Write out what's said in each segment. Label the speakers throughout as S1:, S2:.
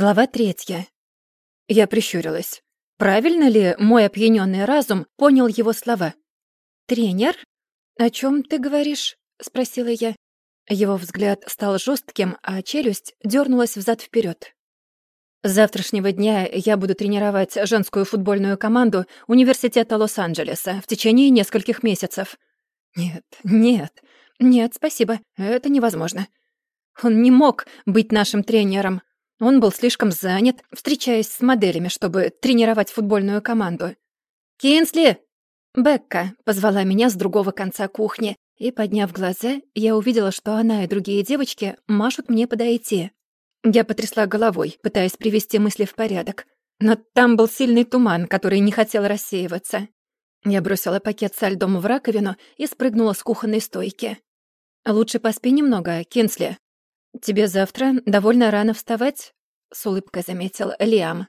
S1: Глава третья. Я прищурилась. Правильно ли мой опьянённый разум понял его слова? «Тренер? О чём ты говоришь?» — спросила я. Его взгляд стал жёстким, а челюсть дёрнулась взад вперёд. С завтрашнего дня я буду тренировать женскую футбольную команду Университета Лос-Анджелеса в течение нескольких месяцев. Нет, нет, нет, спасибо, это невозможно. Он не мог быть нашим тренером. Он был слишком занят, встречаясь с моделями, чтобы тренировать футбольную команду. «Кинсли!» Бекка позвала меня с другого конца кухни, и, подняв глаза, я увидела, что она и другие девочки машут мне подойти. Я потрясла головой, пытаясь привести мысли в порядок. Но там был сильный туман, который не хотел рассеиваться. Я бросила пакет со льдом в раковину и спрыгнула с кухонной стойки. «Лучше поспи немного, Кинсли. Тебе завтра довольно рано вставать?» — с улыбкой заметил Лиам.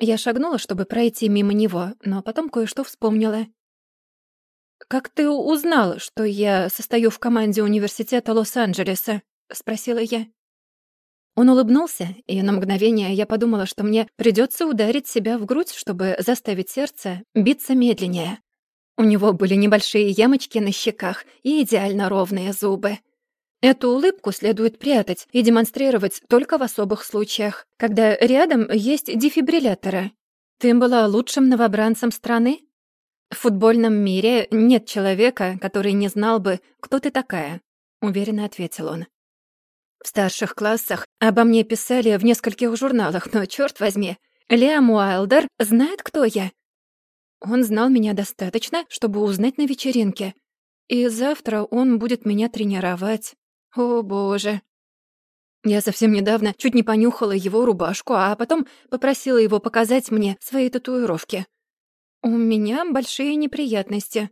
S1: Я шагнула, чтобы пройти мимо него, но потом кое-что вспомнила. «Как ты узнал, что я состою в команде университета Лос-Анджелеса?» — спросила я. Он улыбнулся, и на мгновение я подумала, что мне придется ударить себя в грудь, чтобы заставить сердце биться медленнее. У него были небольшие ямочки на щеках и идеально ровные зубы. Эту улыбку следует прятать и демонстрировать только в особых случаях, когда рядом есть дефибрилляторы. Ты была лучшим новобранцем страны? В футбольном мире нет человека, который не знал бы, кто ты такая, уверенно ответил он. В старших классах обо мне писали в нескольких журналах, но, черт возьми, Лиам Уайлдер знает, кто я. Он знал меня достаточно, чтобы узнать на вечеринке. И завтра он будет меня тренировать. О, боже. Я совсем недавно чуть не понюхала его рубашку, а потом попросила его показать мне свои татуировки. У меня большие неприятности.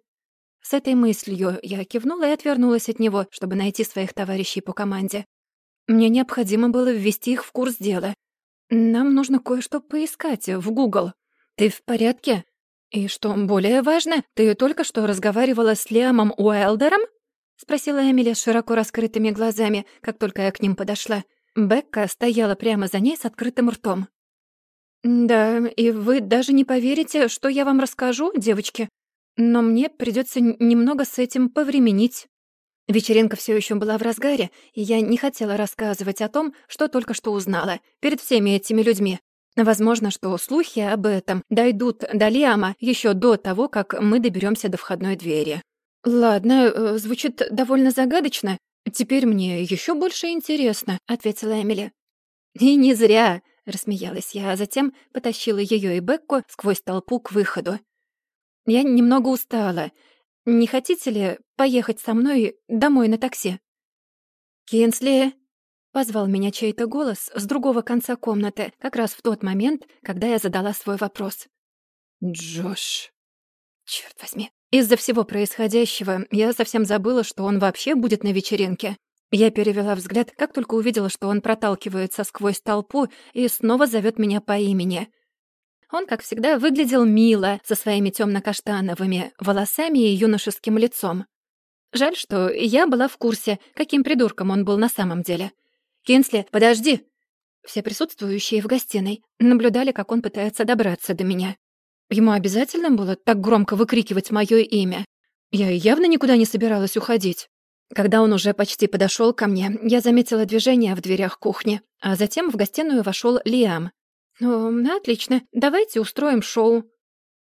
S1: С этой мыслью я кивнула и отвернулась от него, чтобы найти своих товарищей по команде. Мне необходимо было ввести их в курс дела. Нам нужно кое-что поискать в Google. Ты в порядке? И что более важно, ты только что разговаривала с Лиамом Уэлдером? Спросила Эмили с широко раскрытыми глазами, как только я к ним подошла. Бекка стояла прямо за ней с открытым ртом. «Да, и вы даже не поверите, что я вам расскажу, девочки. Но мне придется немного с этим повременить». Вечеринка все еще была в разгаре, и я не хотела рассказывать о том, что только что узнала, перед всеми этими людьми. Возможно, что слухи об этом дойдут до Лиама еще до того, как мы доберемся до входной двери. «Ладно, э, звучит довольно загадочно. Теперь мне еще больше интересно», — ответила Эмили. «И не зря», — рассмеялась я, а затем потащила ее и Бекку сквозь толпу к выходу. «Я немного устала. Не хотите ли поехать со мной домой на такси?» «Кинсли!» — позвал меня чей-то голос с другого конца комнаты, как раз в тот момент, когда я задала свой вопрос. «Джош!» Черт возьми, из-за всего происходящего я совсем забыла, что он вообще будет на вечеринке. Я перевела взгляд, как только увидела, что он проталкивается сквозь толпу и снова зовет меня по имени — он, как всегда, выглядел мило, со своими темно-каштановыми волосами и юношеским лицом. Жаль, что я была в курсе, каким придурком он был на самом деле. «Кинсли, подожди!» Все присутствующие в гостиной наблюдали, как он пытается добраться до меня. Ему обязательно было так громко выкрикивать мое имя. Я явно никуда не собиралась уходить. Когда он уже почти подошел ко мне, я заметила движение в дверях кухни, а затем в гостиную вошел Лиам, «О, отлично. Давайте устроим шоу.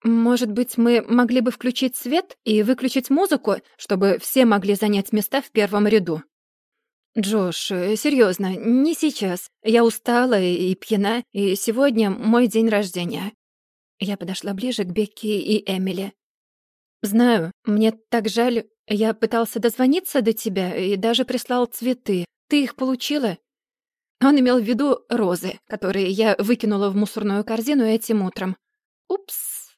S1: Может быть, мы могли бы включить свет и выключить музыку, чтобы все могли занять места в первом ряду?» «Джош, э, серьезно, не сейчас. Я устала и пьяна, и сегодня мой день рождения». Я подошла ближе к Бекки и Эмили. «Знаю, мне так жаль. Я пытался дозвониться до тебя и даже прислал цветы. Ты их получила?» Он имел в виду розы, которые я выкинула в мусорную корзину этим утром. Упс.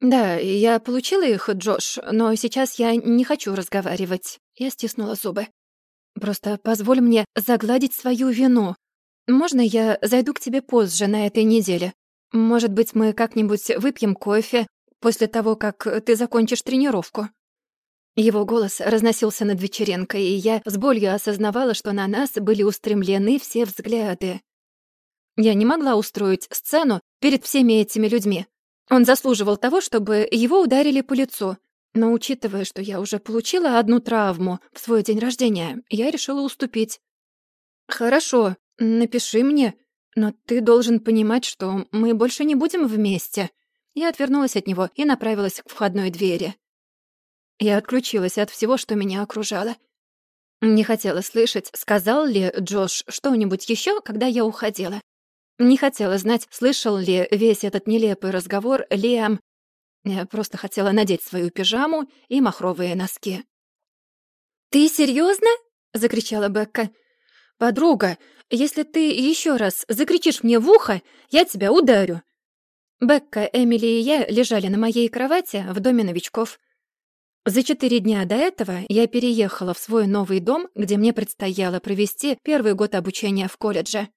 S1: Да, я получила их, Джош, но сейчас я не хочу разговаривать. Я стиснула зубы. Просто позволь мне загладить свою вину. Можно я зайду к тебе позже на этой неделе? Может быть, мы как-нибудь выпьем кофе после того, как ты закончишь тренировку?» Его голос разносился над вечеринкой, и я с болью осознавала, что на нас были устремлены все взгляды. Я не могла устроить сцену перед всеми этими людьми. Он заслуживал того, чтобы его ударили по лицу. Но учитывая, что я уже получила одну травму в свой день рождения, я решила уступить. «Хорошо, напиши мне, но ты должен понимать, что мы больше не будем вместе». Я отвернулась от него и направилась к входной двери. Я отключилась от всего, что меня окружало. Не хотела слышать, сказал ли Джош что-нибудь еще, когда я уходила. Не хотела знать, слышал ли весь этот нелепый разговор Лиам. Я просто хотела надеть свою пижаму и махровые носки. «Ты серьезно? закричала Бекка. «Подруга, если ты еще раз закричишь мне в ухо, я тебя ударю». Бекка, Эмили и я лежали на моей кровати в доме новичков. За четыре дня до этого я переехала в свой новый дом, где мне предстояло провести первый год обучения в колледже.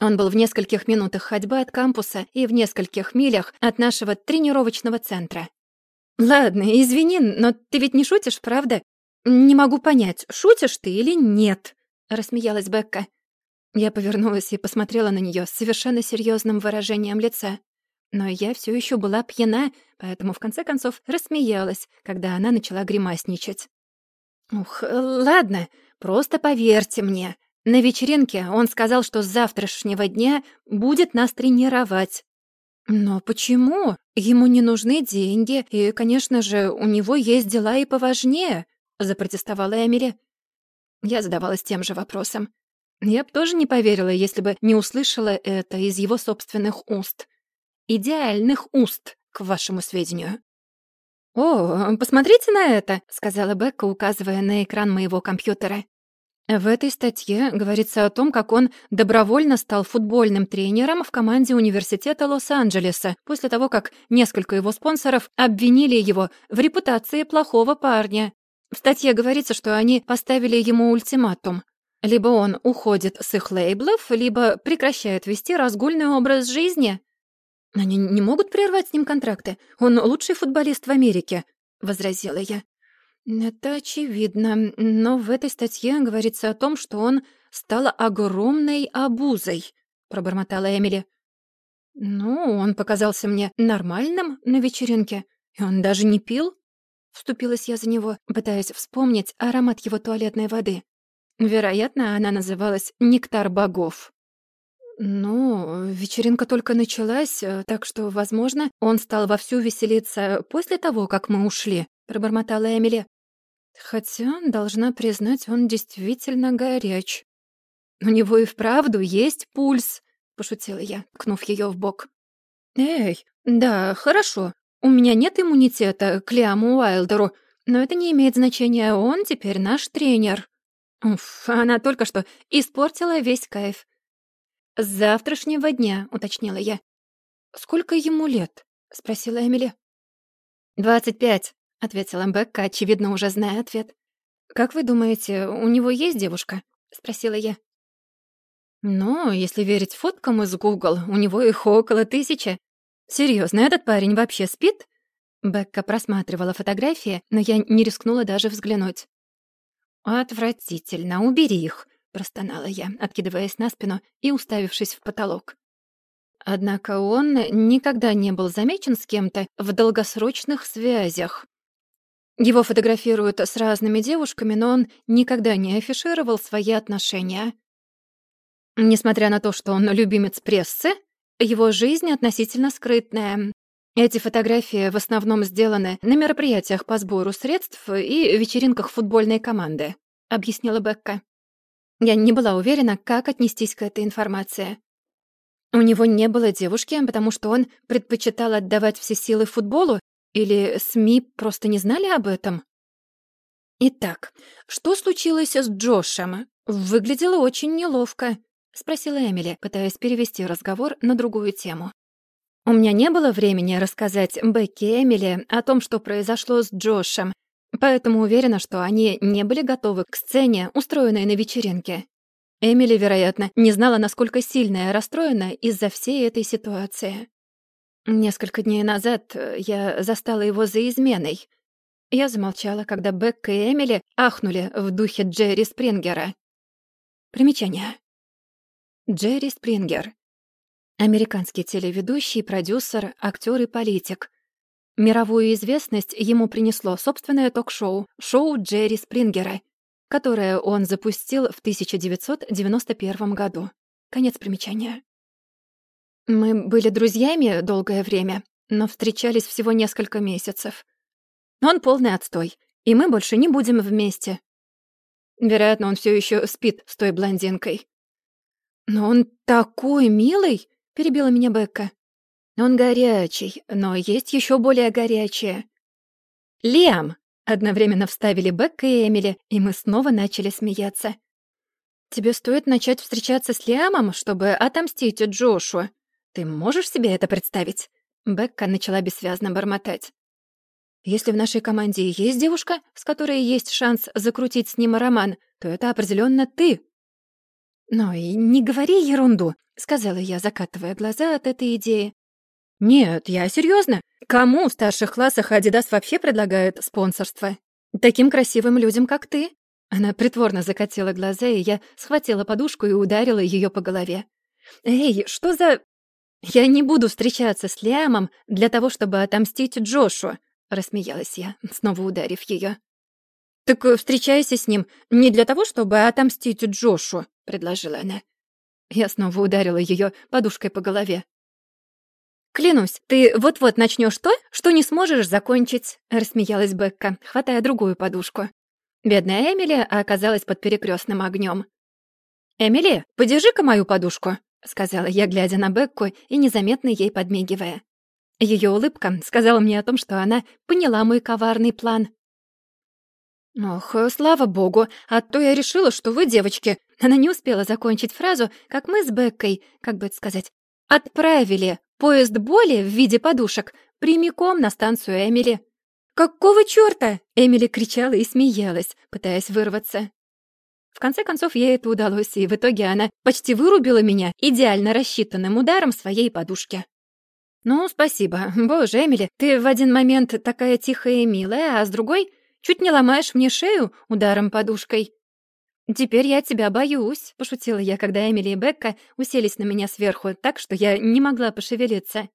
S1: Он был в нескольких минутах ходьбы от кампуса и в нескольких милях от нашего тренировочного центра. «Ладно, извини, но ты ведь не шутишь, правда? Не могу понять, шутишь ты или нет?» — рассмеялась Бекка. Я повернулась и посмотрела на нее с совершенно серьезным выражением лица. Но я все еще была пьяна, поэтому в конце концов рассмеялась, когда она начала гримасничать. «Ух, ладно, просто поверьте мне. На вечеринке он сказал, что с завтрашнего дня будет нас тренировать. Но почему? Ему не нужны деньги, и, конечно же, у него есть дела и поважнее, запротестовала Эмили. Я задавалась тем же вопросом. Я бы тоже не поверила, если бы не услышала это из его собственных уст. Идеальных уст, к вашему сведению. «О, посмотрите на это», — сказала Бекка, указывая на экран моего компьютера. В этой статье говорится о том, как он добровольно стал футбольным тренером в команде университета Лос-Анджелеса после того, как несколько его спонсоров обвинили его в репутации плохого парня. В статье говорится, что они поставили ему ультиматум. Либо он уходит с их лейблов, либо прекращает вести разгульный образ жизни. Они не могут прервать с ним контракты. Он лучший футболист в Америке, — возразила я. «Это очевидно, но в этой статье говорится о том, что он стал огромной обузой», — пробормотала Эмили. «Ну, он показался мне нормальным на вечеринке, и он даже не пил». Вступилась я за него, пытаясь вспомнить аромат его туалетной воды. Вероятно, она называлась «Нектар богов». «Ну, вечеринка только началась, э, так что, возможно, он стал вовсю веселиться после того, как мы ушли», — пробормотала Эмили. Хотя, должна признать, он действительно горяч. «У него и вправду есть пульс», — пошутила я, ткнув ее в бок. «Эй, да, хорошо. У меня нет иммунитета к Лиаму Уайлдеру, но это не имеет значения, он теперь наш тренер». Уф, она только что испортила весь кайф. «С завтрашнего дня», — уточнила я. «Сколько ему лет?» — спросила Эмили. «Двадцать пять», — ответила Бекка, очевидно, уже зная ответ. «Как вы думаете, у него есть девушка?» — спросила я. «Ну, если верить фоткам из Google, у него их около тысячи. Серьезно, этот парень вообще спит?» Бекка просматривала фотографии, но я не рискнула даже взглянуть. «Отвратительно, убери их», — простонала я, откидываясь на спину и уставившись в потолок. Однако он никогда не был замечен с кем-то в долгосрочных связях. Его фотографируют с разными девушками, но он никогда не афишировал свои отношения. Несмотря на то, что он любимец прессы, его жизнь относительно скрытная. Эти фотографии в основном сделаны на мероприятиях по сбору средств и вечеринках футбольной команды, объяснила Бекка. Я не была уверена, как отнестись к этой информации. У него не было девушки, потому что он предпочитал отдавать все силы футболу или СМИ просто не знали об этом? «Итак, что случилось с Джошем? Выглядело очень неловко», — спросила Эмили, пытаясь перевести разговор на другую тему. У меня не было времени рассказать Бекки и Эмили о том, что произошло с Джошем, поэтому уверена, что они не были готовы к сцене, устроенной на вечеринке. Эмили, вероятно, не знала, насколько сильно я расстроена из-за всей этой ситуации. Несколько дней назад э, я застала его за изменой. Я замолчала, когда Бекка и Эмили ахнули в духе Джерри Спрингера. Примечание. Джерри Спрингер. Американский телеведущий, продюсер, актер и политик. Мировую известность ему принесло собственное ток-шоу, шоу Джерри Спрингера, которое он запустил в 1991 году. Конец примечания. Мы были друзьями долгое время, но встречались всего несколько месяцев. Он полный отстой, и мы больше не будем вместе. Вероятно, он все еще спит с той блондинкой. «Но он такой милый!» — перебила меня Бекка. Он горячий, но есть еще более горячее. «Лиам!» — одновременно вставили Бекка и Эмили, и мы снова начали смеяться. «Тебе стоит начать встречаться с Лиамом, чтобы отомстить Джошуа. Ты можешь себе это представить?» Бекка начала бессвязно бормотать. «Если в нашей команде есть девушка, с которой есть шанс закрутить с ним роман, то это определенно ты». «Ну и не говори ерунду», — сказала я, закатывая глаза от этой идеи. «Нет, я серьезно. Кому в старших классах Адидас вообще предлагает спонсорство? Таким красивым людям, как ты?» Она притворно закатила глаза, и я схватила подушку и ударила ее по голове. «Эй, что за...» «Я не буду встречаться с Лиамом для того, чтобы отомстить Джошу», — рассмеялась я, снова ударив ее. «Так встречайся с ним не для того, чтобы отомстить Джошу», — предложила она. Я снова ударила ее подушкой по голове. «Клянусь, ты вот-вот начнешь то, что не сможешь закончить», — рассмеялась Бекка, хватая другую подушку. Бедная Эмили оказалась под перекрестным огнем. «Эмили, подержи-ка мою подушку», — сказала я, глядя на Бекку и незаметно ей подмигивая. Ее улыбка сказала мне о том, что она поняла мой коварный план. «Ох, слава богу, а то я решила, что вы, девочки...» Она не успела закончить фразу, как мы с Беккой, как бы это сказать, отправили Поезд боли в виде подушек прямиком на станцию Эмили. «Какого чёрта?» — Эмили кричала и смеялась, пытаясь вырваться. В конце концов, ей это удалось, и в итоге она почти вырубила меня идеально рассчитанным ударом своей подушки. «Ну, спасибо. Боже, Эмили, ты в один момент такая тихая и милая, а с другой чуть не ломаешь мне шею ударом подушкой. «Теперь я тебя боюсь», — пошутила я, когда Эмили и Бекка уселись на меня сверху, так что я не могла пошевелиться.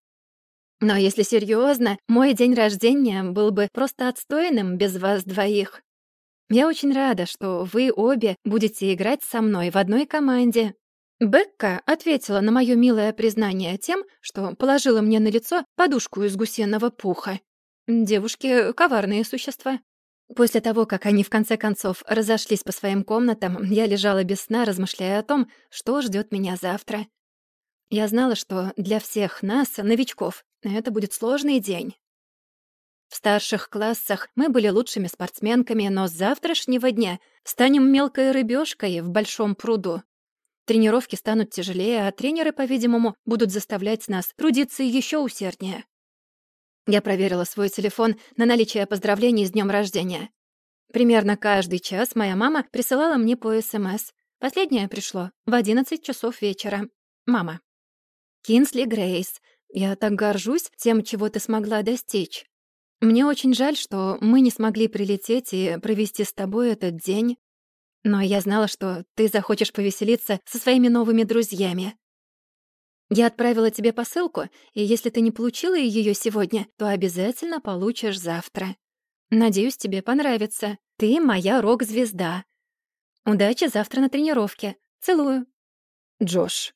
S1: Но если серьезно, мой день рождения был бы просто отстойным без вас двоих. Я очень рада, что вы обе будете играть со мной в одной команде. Бекка ответила на мое милое признание тем, что положила мне на лицо подушку из гусиного пуха. Девушки — коварные существа. После того, как они в конце концов разошлись по своим комнатам, я лежала без сна, размышляя о том, что ждет меня завтра. Я знала, что для всех нас, новичков, это будет сложный день. В старших классах мы были лучшими спортсменками, но с завтрашнего дня станем мелкой рыбешкой в большом пруду. Тренировки станут тяжелее, а тренеры, по-видимому, будут заставлять нас трудиться еще усерднее. Я проверила свой телефон на наличие поздравлений с днем рождения. Примерно каждый час моя мама присылала мне по СМС. Последнее пришло в 11 часов вечера. Мама. «Кинсли Грейс, я так горжусь тем, чего ты смогла достичь. Мне очень жаль, что мы не смогли прилететь и провести с тобой этот день. Но я знала, что ты захочешь повеселиться со своими новыми друзьями. Я отправила тебе посылку, и если ты не получила ее сегодня, то обязательно получишь завтра. Надеюсь, тебе понравится. Ты моя рок-звезда. Удачи завтра на тренировке. Целую. Джош.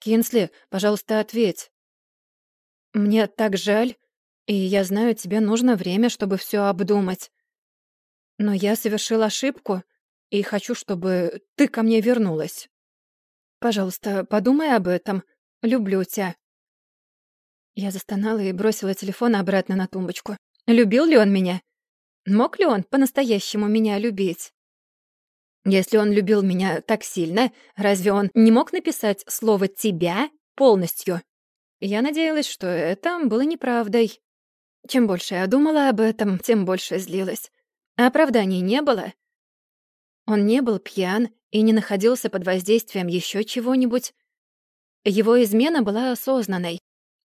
S1: Кинсли, пожалуйста, ответь. Мне так жаль, и я знаю, тебе нужно время, чтобы все обдумать. Но я совершил ошибку, и хочу, чтобы ты ко мне вернулась. Пожалуйста, подумай об этом, Люблю тебя». Я застонала и бросила телефон обратно на тумбочку. Любил ли он меня? Мог ли он по-настоящему меня любить? Если он любил меня так сильно, разве он не мог написать слово «тебя» полностью? Я надеялась, что это было неправдой. Чем больше я думала об этом, тем больше злилась. Оправданий не было. Он не был пьян и не находился под воздействием еще чего-нибудь. Его измена была осознанной,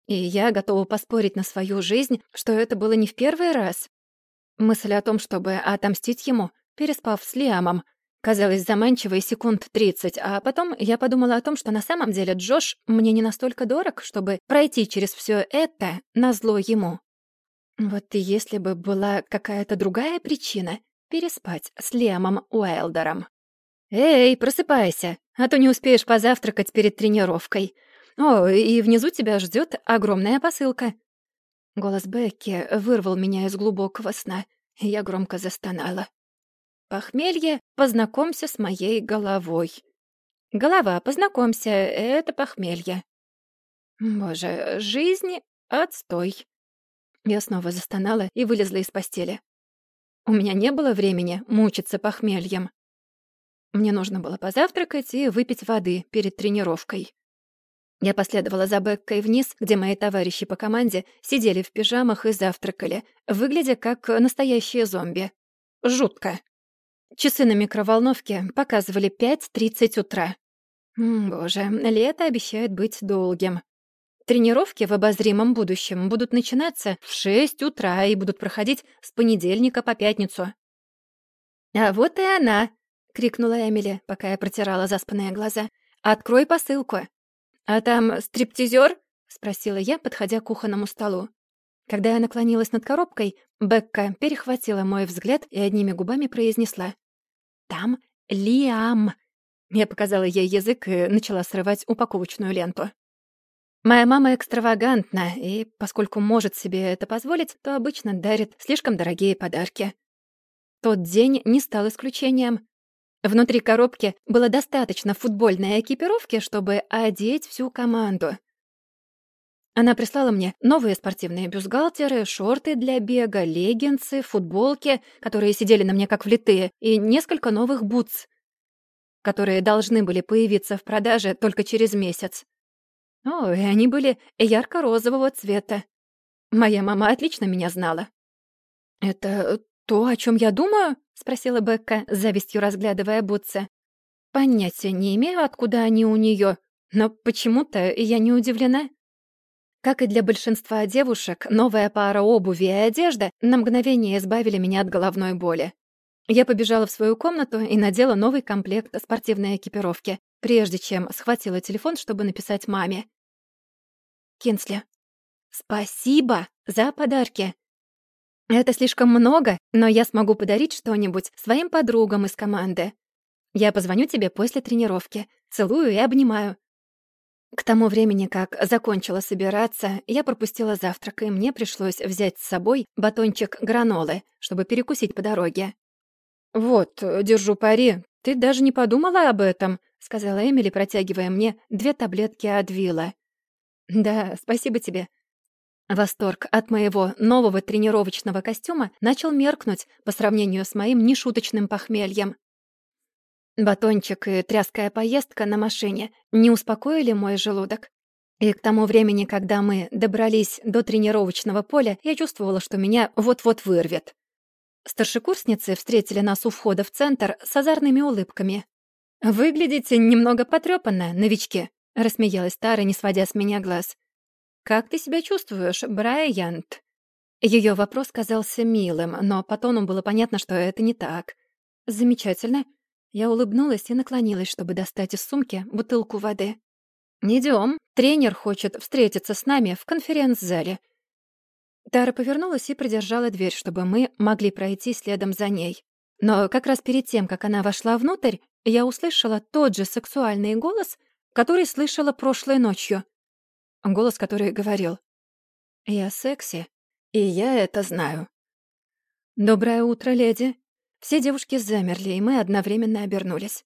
S1: и я готова поспорить на свою жизнь, что это было не в первый раз. Мысль о том, чтобы отомстить ему, переспав с Лиамом, казалось заманчивой секунд 30, а потом я подумала о том, что на самом деле Джош мне не настолько дорог, чтобы пройти через все это на зло ему. Вот если бы была какая-то другая причина переспать с Лемом Уайлдером. «Эй, просыпайся, а то не успеешь позавтракать перед тренировкой. О, и внизу тебя ждет огромная посылка». Голос Бекки вырвал меня из глубокого сна, я громко застонала. «Похмелье, познакомься с моей головой». «Голова, познакомься, это похмелье». «Боже, жизнь — отстой». Я снова застонала и вылезла из постели. У меня не было времени мучиться похмельем. Мне нужно было позавтракать и выпить воды перед тренировкой. Я последовала за Беккой вниз, где мои товарищи по команде сидели в пижамах и завтракали, выглядя как настоящие зомби. Жутко. Часы на микроволновке показывали 5.30 утра. Боже, лето обещает быть долгим. Тренировки в обозримом будущем будут начинаться в 6 утра и будут проходить с понедельника по пятницу. «А вот и она!» — крикнула Эмили, пока я протирала заспанные глаза. «Открой посылку!» «А там стриптизер?» — спросила я, подходя к кухонному столу. Когда я наклонилась над коробкой, Бекка перехватила мой взгляд и одними губами произнесла. «Там Лиам!» Я показала ей язык и начала срывать упаковочную ленту. Моя мама экстравагантна, и поскольку может себе это позволить, то обычно дарит слишком дорогие подарки. Тот день не стал исключением. Внутри коробки было достаточно футбольной экипировки, чтобы одеть всю команду. Она прислала мне новые спортивные бюстгальтеры, шорты для бега, леггинсы, футболки, которые сидели на мне как влитые, и несколько новых бутс, которые должны были появиться в продаже только через месяц. О, и они были ярко-розового цвета. Моя мама отлично меня знала. «Это то, о чем я думаю?» — спросила Бекка, завистью разглядывая бутсы. «Понятия не имею, откуда они у нее, но почему-то я не удивлена». Как и для большинства девушек, новая пара обуви и одежда на мгновение избавили меня от головной боли. Я побежала в свою комнату и надела новый комплект спортивной экипировки, прежде чем схватила телефон, чтобы написать маме. Кинсли. Спасибо за подарки. Это слишком много, но я смогу подарить что-нибудь своим подругам из команды. Я позвоню тебе после тренировки. Целую и обнимаю. К тому времени, как закончила собираться, я пропустила завтрак, и мне пришлось взять с собой батончик гранолы, чтобы перекусить по дороге. «Вот, держу пари, ты даже не подумала об этом», — сказала Эмили, протягивая мне две таблетки Адвила. «Да, спасибо тебе». Восторг от моего нового тренировочного костюма начал меркнуть по сравнению с моим нешуточным похмельем. Батончик и тряская поездка на машине не успокоили мой желудок. И к тому времени, когда мы добрались до тренировочного поля, я чувствовала, что меня вот-вот вырвет. Старшекурсницы встретили нас у входа в центр с озорными улыбками. «Выглядите немного потрёпанно, новички», — рассмеялась Тара, не сводя с меня глаз. «Как ты себя чувствуешь, Брайант?» Ее вопрос казался милым, но по тону было понятно, что это не так. «Замечательно». Я улыбнулась и наклонилась, чтобы достать из сумки бутылку воды. Идем. Тренер хочет встретиться с нами в конференц-зале». Тара повернулась и придержала дверь, чтобы мы могли пройти следом за ней. Но как раз перед тем, как она вошла внутрь, я услышала тот же сексуальный голос, который слышала прошлой ночью. Голос, который говорил «Я секси, и я это знаю». «Доброе утро, леди». Все девушки замерли, и мы одновременно обернулись.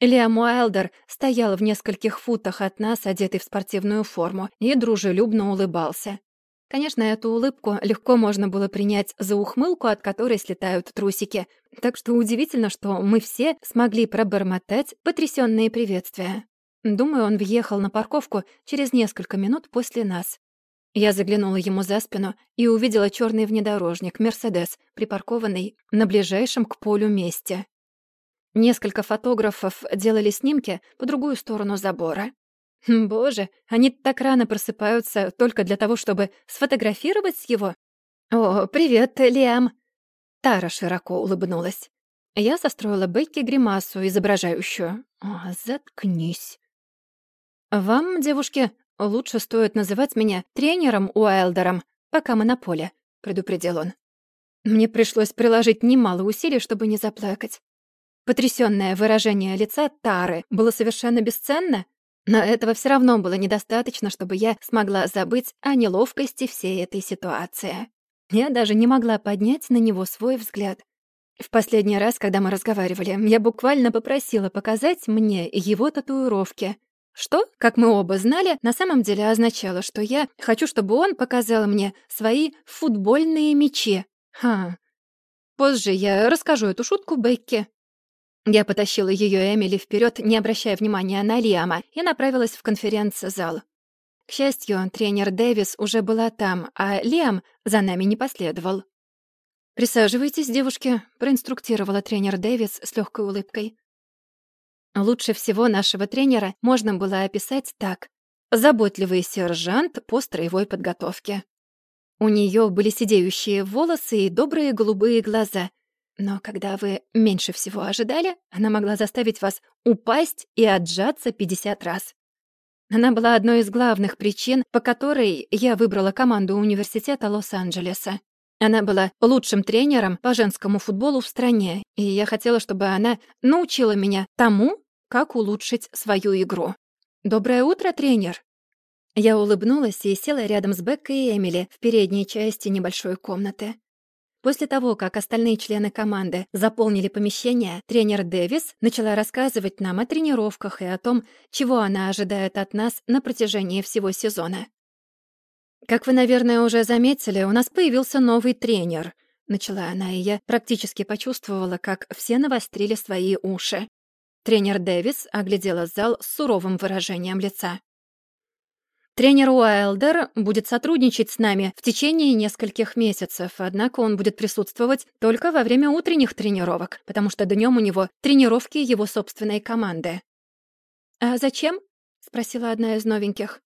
S1: Лиам Уайлдер стоял в нескольких футах от нас, одетый в спортивную форму, и дружелюбно улыбался. Конечно, эту улыбку легко можно было принять за ухмылку, от которой слетают трусики, так что удивительно, что мы все смогли пробормотать потрясённые приветствия. Думаю, он въехал на парковку через несколько минут после нас. Я заглянула ему за спину и увидела черный внедорожник «Мерседес», припаркованный на ближайшем к полю месте. Несколько фотографов делали снимки по другую сторону забора. Хм, боже, они так рано просыпаются только для того, чтобы сфотографировать его? «О, привет, Лиам!» Тара широко улыбнулась. Я состроила Бекки гримасу, изображающую. «О, заткнись». «Вам, девушки, лучше стоит называть меня тренером Уайлдером, пока мы на поле», — предупредил он. Мне пришлось приложить немало усилий, чтобы не заплакать. Потрясённое выражение лица Тары было совершенно бесценно, но этого всё равно было недостаточно, чтобы я смогла забыть о неловкости всей этой ситуации. Я даже не могла поднять на него свой взгляд. В последний раз, когда мы разговаривали, я буквально попросила показать мне его татуировки. Что, как мы оба знали, на самом деле означало, что я хочу, чтобы он показал мне свои футбольные мячи. Ха. Позже я расскажу эту шутку Бекке. Я потащила ее Эмили вперед, не обращая внимания на Лиама, и направилась в конференц-зал. К счастью, тренер Дэвис уже была там, а Лиам за нами не последовал. «Присаживайтесь, девушки», — проинструктировала тренер Дэвис с легкой улыбкой. Лучше всего нашего тренера можно было описать так. Заботливый сержант по строевой подготовке. У нее были сидеющие волосы и добрые голубые глаза. Но когда вы меньше всего ожидали, она могла заставить вас упасть и отжаться 50 раз. Она была одной из главных причин, по которой я выбрала команду университета Лос-Анджелеса. Она была лучшим тренером по женскому футболу в стране, и я хотела, чтобы она научила меня тому, как улучшить свою игру. «Доброе утро, тренер!» Я улыбнулась и села рядом с Беккой и Эмили в передней части небольшой комнаты. После того, как остальные члены команды заполнили помещение, тренер Дэвис начала рассказывать нам о тренировках и о том, чего она ожидает от нас на протяжении всего сезона. «Как вы, наверное, уже заметили, у нас появился новый тренер», — начала она, и я практически почувствовала, как все навострили свои уши. Тренер Дэвис оглядела зал с суровым выражением лица. Тренер Уайлдер будет сотрудничать с нами в течение нескольких месяцев, однако он будет присутствовать только во время утренних тренировок, потому что днем у него тренировки его собственной команды. «А зачем?» — спросила одна из новеньких.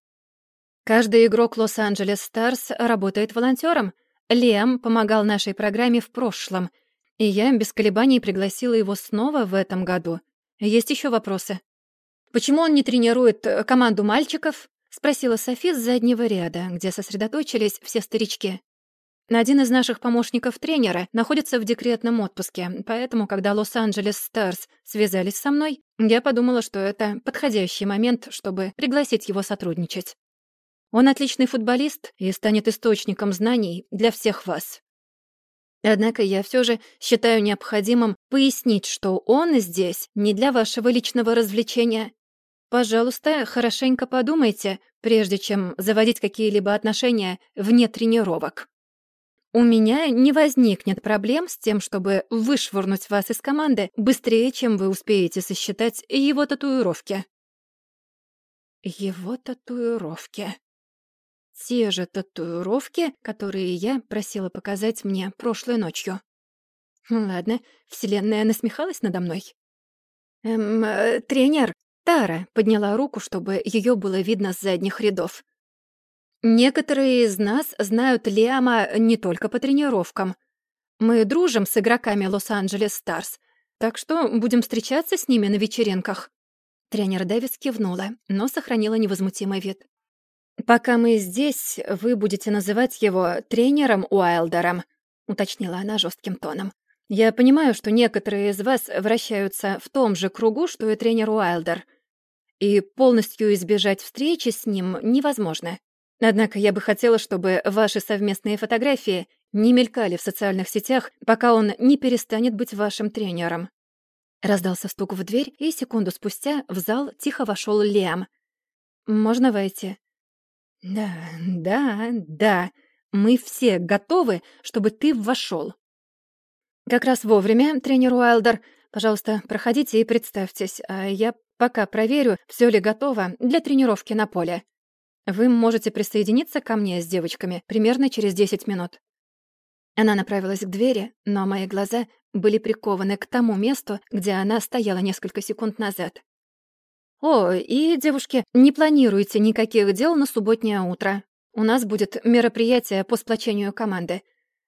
S1: Каждый игрок Лос-Анджелес Старс работает волонтером. Лем помогал нашей программе в прошлом, и я без колебаний пригласила его снова в этом году. Есть еще вопросы? Почему он не тренирует э, команду мальчиков? спросила Софи с заднего ряда, где сосредоточились все старички. Один из наших помощников тренера находится в декретном отпуске, поэтому, когда Лос-Анджелес Старс связались со мной, я подумала, что это подходящий момент, чтобы пригласить его сотрудничать. Он отличный футболист и станет источником знаний для всех вас. Однако я все же считаю необходимым пояснить, что он здесь не для вашего личного развлечения. Пожалуйста, хорошенько подумайте, прежде чем заводить какие-либо отношения вне тренировок. У меня не возникнет проблем с тем, чтобы вышвырнуть вас из команды быстрее, чем вы успеете сосчитать его татуировки. Его татуировки. Те же татуировки, которые я просила показать мне прошлой ночью. Ладно, Вселенная насмехалась надо мной. «Эм, э, тренер!» Тара подняла руку, чтобы ее было видно с задних рядов. «Некоторые из нас знают Лиама не только по тренировкам. Мы дружим с игроками Лос-Анджелес Старс, так что будем встречаться с ними на вечеринках». Тренер Дэвис кивнула, но сохранила невозмутимый вид. «Пока мы здесь, вы будете называть его тренером Уайлдером», — уточнила она жестким тоном. «Я понимаю, что некоторые из вас вращаются в том же кругу, что и тренер Уайлдер, и полностью избежать встречи с ним невозможно. Однако я бы хотела, чтобы ваши совместные фотографии не мелькали в социальных сетях, пока он не перестанет быть вашим тренером». Раздался стук в дверь, и секунду спустя в зал тихо вошел Лиам. «Можно войти?» «Да, да, да, мы все готовы, чтобы ты вошел. «Как раз вовремя, тренер Уайлдер. Пожалуйста, проходите и представьтесь, а я пока проверю, все ли готово для тренировки на поле. Вы можете присоединиться ко мне с девочками примерно через 10 минут». Она направилась к двери, но мои глаза были прикованы к тому месту, где она стояла несколько секунд назад. «О, и, девушки, не планируйте никаких дел на субботнее утро. У нас будет мероприятие по сплочению команды.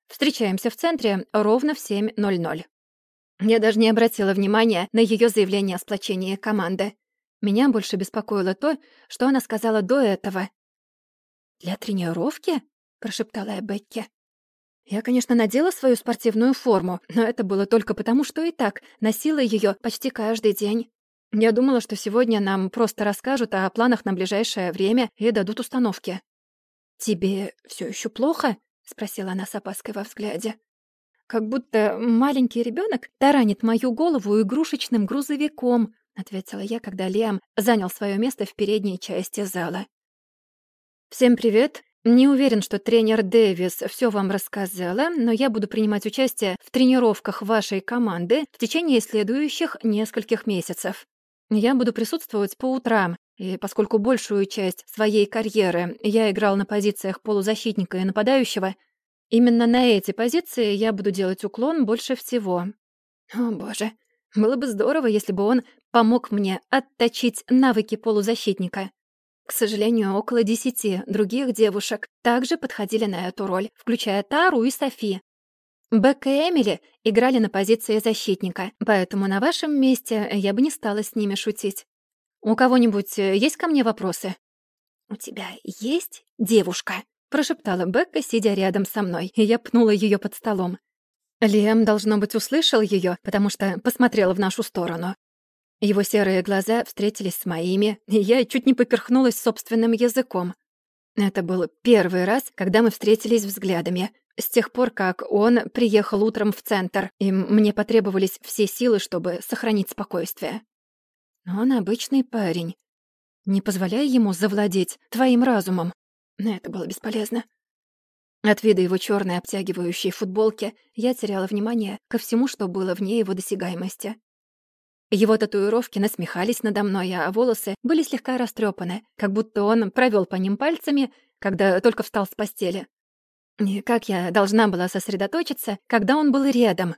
S1: Встречаемся в центре ровно в 7.00». Я даже не обратила внимания на ее заявление о сплочении команды. Меня больше беспокоило то, что она сказала до этого. «Для тренировки?» — прошептала я Бекке. Я, конечно, надела свою спортивную форму, но это было только потому, что и так носила ее почти каждый день. Я думала, что сегодня нам просто расскажут о планах на ближайшее время и дадут установки. «Тебе все еще плохо?» — спросила она с опаской во взгляде. «Как будто маленький ребенок таранит мою голову игрушечным грузовиком», — ответила я, когда Лиам занял свое место в передней части зала. «Всем привет. Не уверен, что тренер Дэвис все вам рассказала, но я буду принимать участие в тренировках вашей команды в течение следующих нескольких месяцев. Я буду присутствовать по утрам, и поскольку большую часть своей карьеры я играл на позициях полузащитника и нападающего, именно на эти позиции я буду делать уклон больше всего. О, боже, было бы здорово, если бы он помог мне отточить навыки полузащитника. К сожалению, около десяти других девушек также подходили на эту роль, включая Тару и Софи. Бекка и Эмили играли на позиции защитника, поэтому на вашем месте я бы не стала с ними шутить. У кого-нибудь есть ко мне вопросы? «У тебя есть девушка?» — прошептала Бекка, сидя рядом со мной, и я пнула ее под столом. Лиам, должно быть, услышал ее, потому что посмотрел в нашу сторону. Его серые глаза встретились с моими, и я чуть не поперхнулась собственным языком. Это был первый раз, когда мы встретились взглядами. С тех пор, как он приехал утром в центр, и мне потребовались все силы, чтобы сохранить спокойствие. Но он обычный парень. Не позволяй ему завладеть твоим разумом. Это было бесполезно. От вида его черной обтягивающей футболки я теряла внимание ко всему, что было вне его досягаемости. Его татуировки насмехались надо мной, а волосы были слегка растрепаны, как будто он провел по ним пальцами, когда только встал с постели. И как я должна была сосредоточиться, когда он был рядом?